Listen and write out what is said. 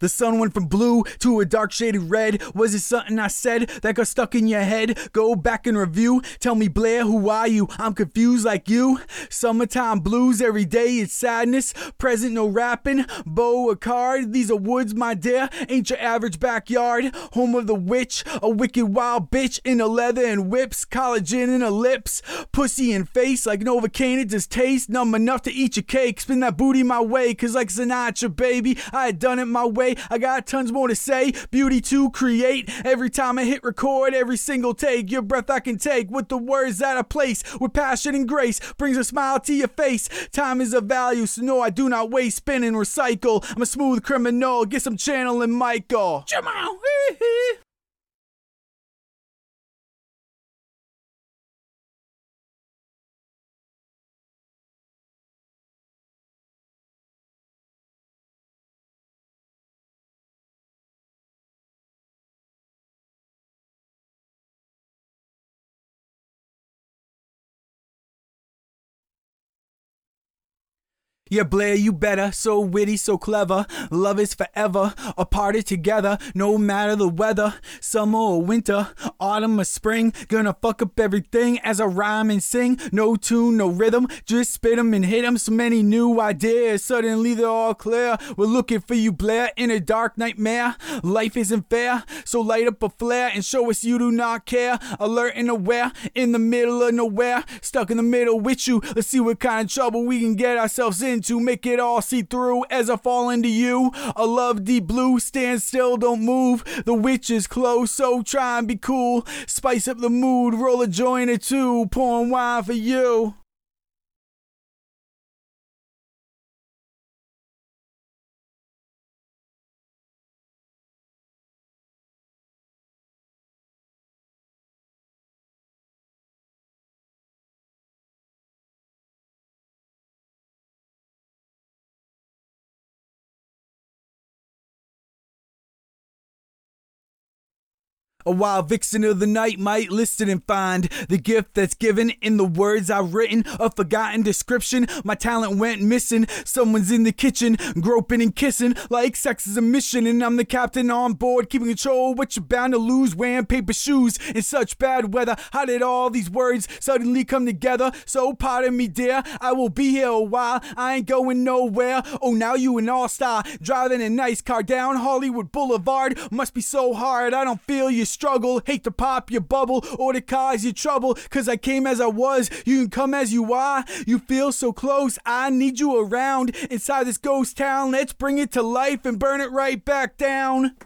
The sun went from blue to a dark shaded red. Was it something I said that got stuck in your head? Go back and review. Tell me, Blair, who are you? I'm confused like you. Summertime blues every day, it's sadness. Present, no rapping. Bow a card. These are woods, my dear. Ain't your average backyard. Home of the witch, a wicked wild bitch in a leather and whips. Collagen in her lips. Pussy and face like Novocaine, it just tastes numb enough to eat your cake. Spin that booty my way, cause like Sinatra, baby, I had done it my way. I got tons more to say. Beauty to create. Every time I hit record, every single take, your breath I can take with the words that I place with passion and grace brings a smile to your face. Time is of value, so no, I do not waste. Spin and recycle. I'm a smooth criminal. Get some channeling, Michael. Jamal. Yeah, Blair, you better. So witty, so clever. Love is forever. A party together, no matter the weather. Summer or winter, autumn or spring. Gonna fuck up everything as I rhyme and sing. No tune, no rhythm. Just spit 'em and hit 'em. So many new ideas. Suddenly they're all clear. We're looking for you, Blair, in a dark nightmare. Life isn't fair. So light up a flare and show us you do not care. Alert and aware. In the middle of nowhere. Stuck in the middle with you. Let's see what kind of trouble we can get ourselves in to make it all see through as I fall into you. A love deep blue, stand still, don't move. The witch is close, so try and be cool. Spice up the mood, roll a joint or two, pouring wine for you. A wild vixen of the night might listen and find the gift that's given in the words I've written. A forgotten description. My talent went missing. Someone's in the kitchen, groping and kissing like sex is a mission. And I'm the captain on board, keeping control. What you're bound to lose, wearing paper shoes in such bad weather. How did all these words suddenly come together? So pardon me, dear. I will be here a while. I ain't going nowhere. Oh, now you an all star, driving a nice car down Hollywood Boulevard. Must be so hard. I don't feel you struggle. Hate to pop your bubble or to cause you trouble. Cause I came as I was. You can come as you are. You feel so close. I need you around inside this ghost town. Let's bring it to life and burn it right back down.